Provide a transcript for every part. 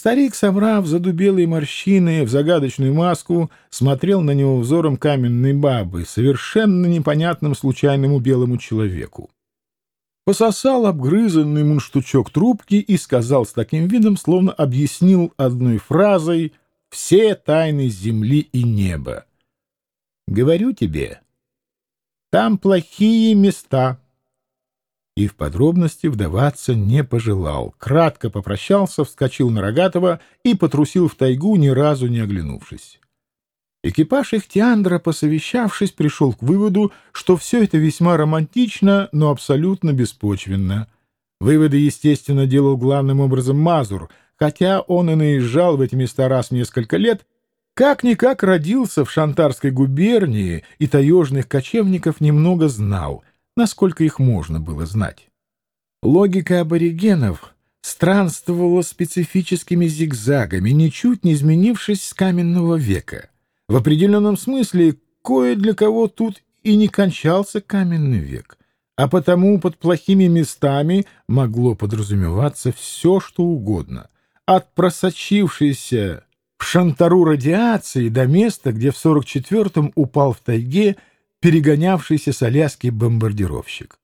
Старик, собрав задубелые морщины в загадочную маску, смотрел на него взором каменной бабы, совершенно непонятным случайному белому человеку. Пососал обгрызанный мунштучок трубки и сказал с таким видом, словно объяснил одной фразой все тайны земли и неба. «Говорю тебе, там плохие места» и в подробности вдаваться не пожелал. Кратко попрощался, вскочил на Рогатого и потрусил в тайгу, ни разу не оглянувшись. Экипаж Ихтиандра, посовещавшись, пришел к выводу, что все это весьма романтично, но абсолютно беспочвенно. Выводы, естественно, делал главным образом Мазур, хотя он и наезжал в эти места раз в несколько лет, как-никак родился в Шантарской губернии и таежных кочевников немного знал — насколько их можно было знать. Логика аборигенов странствовала специфическими зигзагами, ничуть не изменившись с каменного века. В определенном смысле кое для кого тут и не кончался каменный век, а потому под плохими местами могло подразумеваться все, что угодно, от просочившейся в шантару радиации до места, где в 44-м упал в тайге перегонявшийся с Аляски бомбардировщик.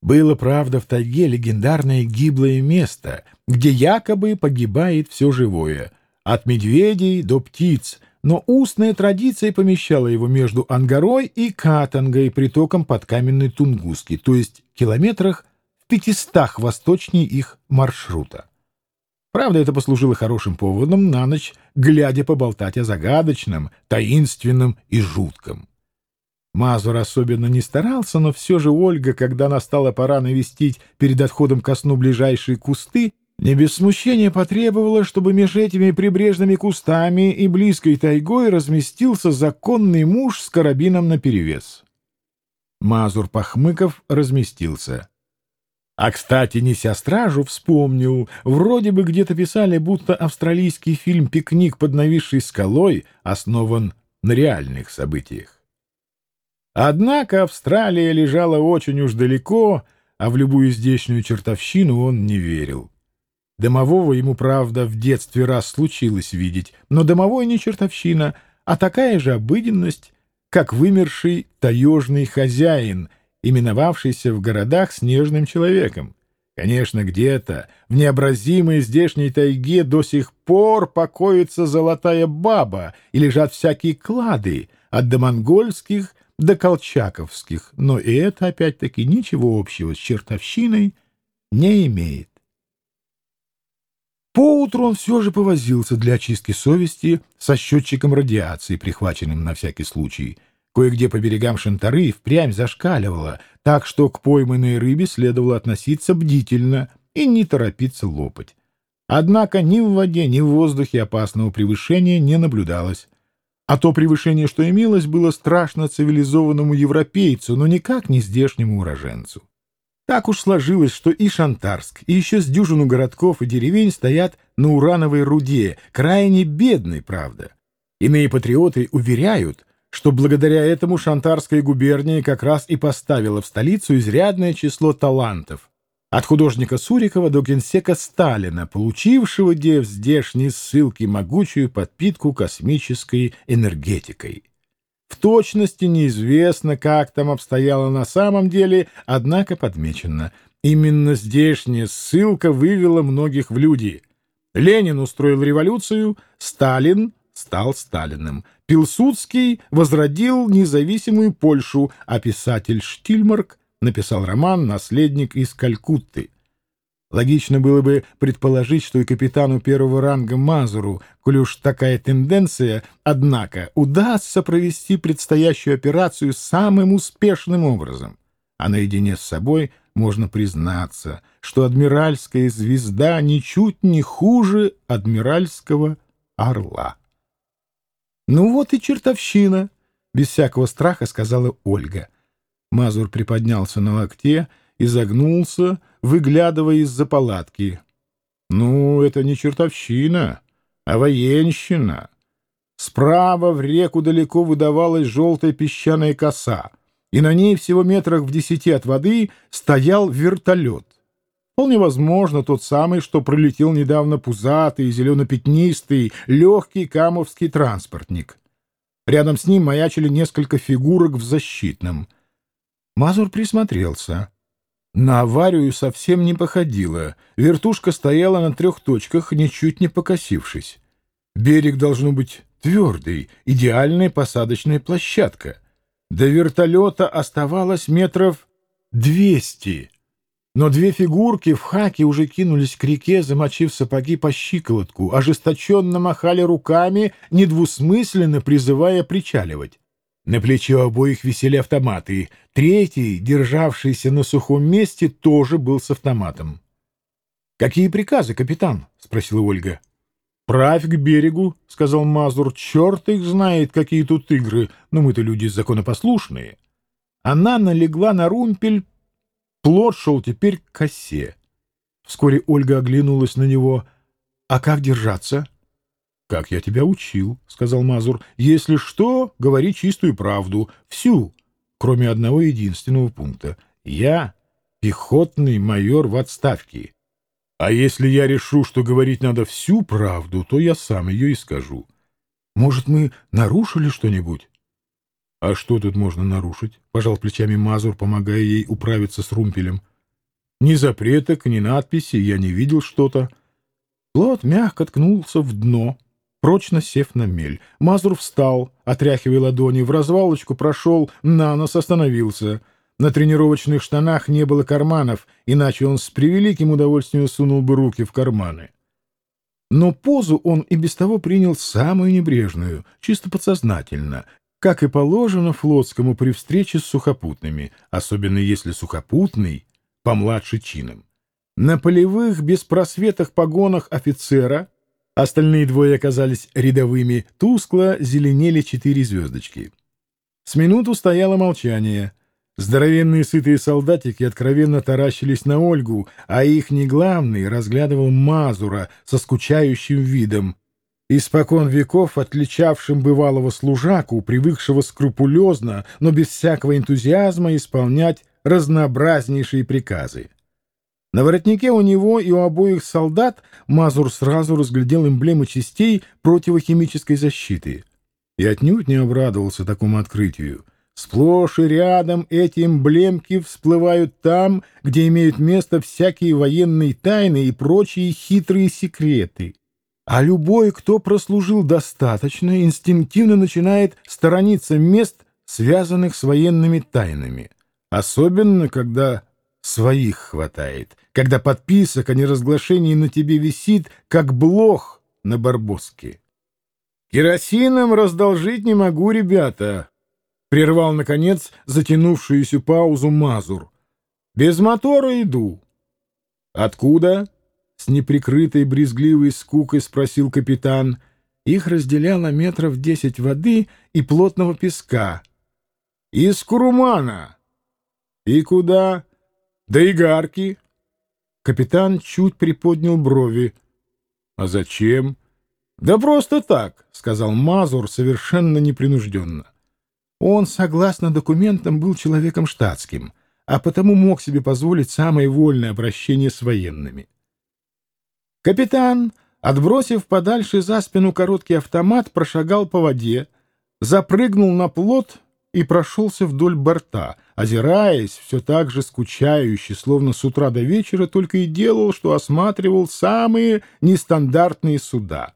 Было, правда, в тайге легендарное гиблое место, где якобы погибает все живое, от медведей до птиц, но устная традиция помещала его между Ангарой и Катангой притоком под каменной Тунгуски, то есть километрах в пятистах восточнее их маршрута. Правда, это послужило хорошим поводом на ночь, глядя поболтать о загадочном, таинственном и жутком. Мазур особенно не старался, но все же Ольга, когда настала пора навестить перед отходом ко сну ближайшие кусты, не без смущения потребовала, чтобы между этими прибрежными кустами и близкой тайгой разместился законный муж с карабином наперевес. Мазур Пахмыков разместился. А, кстати, неся стражу, вспомнил, вроде бы где-то писали, будто австралийский фильм «Пикник под нависшей скалой» основан на реальных событиях. Однако Австралия лежала очень уж далеко, а в любую здешнюю чертовщину он не верил. Домового ему, правда, в детстве раз случилось видеть, но домовой не чертовщина, а такая же обыденность, как вымерший таежный хозяин, именовавшийся в городах снежным человеком. Конечно, где-то в необразимой здешней тайге до сих пор покоится золотая баба и лежат всякие клады, от домонгольских до колчаковских, но и это опять-таки ничего общего с чертовщиной не имеет. Поутру он все же повозился для очистки совести со счетчиком радиации, прихваченным на всякий случай. Кое-где по берегам Шантары впрямь зашкаливало, так что к пойманной рыбе следовало относиться бдительно и не торопиться лопать. Однако ни в воде, ни в воздухе опасного превышения не наблюдалось. А то превышение, что имелось, было страшно цивилизованному европейцу, но никак не здешнему уроженцу. Так уж сложилось, что и Шантарск, и еще с дюжину городков и деревень стоят на урановой руде, крайне бедной, правда. Иные патриоты уверяют, что благодаря этому Шантарская губерния как раз и поставила в столицу изрядное число талантов, от художника Сурикова до генсека Сталина, получившего в здешней ссылке могучую подпитку космической энергетикой. В точности неизвестно, как там обстояло на самом деле, однако подмечено. Именно здешняя ссылка вывела многих в люди. Ленин устроил революцию, Сталин стал Сталиным. Пилсудский возродил независимую Польшу, а писатель Штильмарк написал роман «Наследник из Калькутты». Логично было бы предположить, что и капитану первого ранга Мазуру, уж такая тенденция, однако, удастся провести предстоящую операцию самым успешным образом. А наедине с собой можно признаться, что адмиральская звезда ничуть не хуже адмиральского орла. «Ну вот и чертовщина!» — без всякого страха сказала Ольга — Мазур приподнялся на локте и загнулся, выглядывая из-за палатки. «Ну, это не чертовщина, а военщина». Справа в реку далеко выдавалась желтая песчаная коса, и на ней всего метрах в десяти от воды стоял вертолет. Вполне возможно, тот самый, что пролетел недавно пузатый, зелено-пятнистый, легкий камовский транспортник. Рядом с ним маячили несколько фигурок в защитном. Мазур присмотрелся. На аварию совсем не походило. Вертушка стояла на трех точках, ничуть не покосившись. Берег должно быть твердый, идеальная посадочная площадка. До вертолета оставалось метров двести. Но две фигурки в хаке уже кинулись к реке, замочив сапоги по щиколотку, ожесточенно махали руками, недвусмысленно призывая причаливать. На плече у обоих висели автоматы. Третий, державшийся на сухом месте, тоже был с автоматом. — Какие приказы, капитан? — спросила Ольга. — Правь к берегу, — сказал Мазур. — Черт их знает, какие тут игры, но мы-то люди законопослушные. Она налегла на румпель, Плод шел теперь к косе. Вскоре Ольга оглянулась на него. «А как держаться?» «Как я тебя учил», — сказал Мазур. «Если что, говори чистую правду. Всю, кроме одного единственного пункта. Я пехотный майор в отставке. А если я решу, что говорить надо всю правду, то я сам ее и скажу. Может, мы нарушили что-нибудь?» — А что тут можно нарушить? — пожал плечами Мазур, помогая ей управиться с румпелем. — Ни запреток, ни надписи я не видел что-то. Плот мягко ткнулся в дно, прочно сев на мель. Мазур встал, отряхивая ладони, в развалочку прошел, на нос остановился. На тренировочных штанах не было карманов, иначе он с превеликим удовольствием сунул бы руки в карманы. Но позу он и без того принял самую небрежную, чисто подсознательно, как и положено флотскому при встрече с сухопутными, особенно если сухопутный помладше чином. На полевых беспросветах погонах офицера остальные двое оказались рядовыми, тускло зеленели четыре звездочки. С минуту стояло молчание. Здоровенные сытые солдатики откровенно таращились на Ольгу, а их неглавный разглядывал Мазура со скучающим видом, испокон веков отличавшим бывалого служаку, привыкшего скрупулезно, но без всякого энтузиазма исполнять разнообразнейшие приказы. На воротнике у него и у обоих солдат Мазур сразу разглядел эмблемы частей противохимической защиты и отнюдь не обрадовался такому открытию. Сплошь и рядом эти эмблемки всплывают там, где имеют место всякие военные тайны и прочие хитрые секреты. А любой, кто прослужил достаточно, инстинктивно начинает сторониться мест, связанных с военными тайнами. Особенно, когда своих хватает, когда подписок о неразглашении на тебе висит, как блох на барбоске. «Керосином раздолжить не могу, ребята», — прервал, наконец, затянувшуюся паузу Мазур. «Без мотора иду». «Откуда?» С неприкрытой брезгливой скукой спросил капитан. Их разделяло метров десять воды и плотного песка. «Из Курумана!» «И куда?» «Да и гарки!» Капитан чуть приподнял брови. «А зачем?» «Да просто так», — сказал Мазур совершенно непринужденно. Он, согласно документам, был человеком штатским, а потому мог себе позволить самое вольное обращение с военными. Капитан, отбросив подальше за спину короткий автомат, прошагал по воде, запрыгнул на плот и прошелся вдоль борта, озираясь, все так же скучающе, словно с утра до вечера только и делал, что осматривал самые нестандартные суда.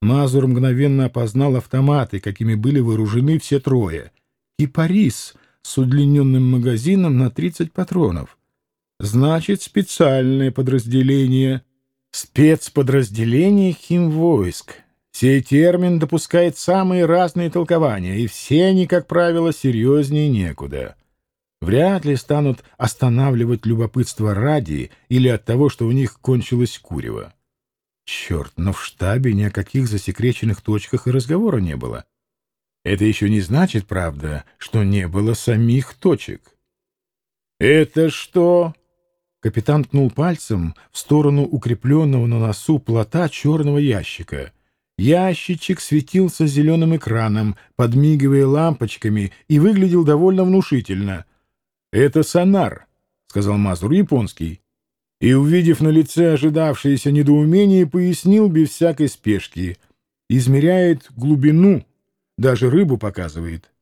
Мазур мгновенно опознал автоматы, какими были вооружены все трое. Кипарис с удлиненным магазином на 30 патронов. Значит, специальное подразделение Спецподразделение химвойск. Сей термин допускает самые разные толкования, и все они, как правило, серьезнее некуда. Вряд ли станут останавливать любопытство ради или от того, что у них кончилось курево. Черт, но в штабе ни о каких засекреченных точках и разговора не было. Это еще не значит, правда, что не было самих точек. «Это что?» Капитан ткнул пальцем в сторону укрепленного на носу плота черного ящика. Ящичек светился зеленым экраном, подмигивая лампочками, и выглядел довольно внушительно. — Это сонар, — сказал Мазур, — японский. и, увидев на лице ожидавшееся недоумение, пояснил без всякой спешки. Измеряет глубину, даже рыбу показывает.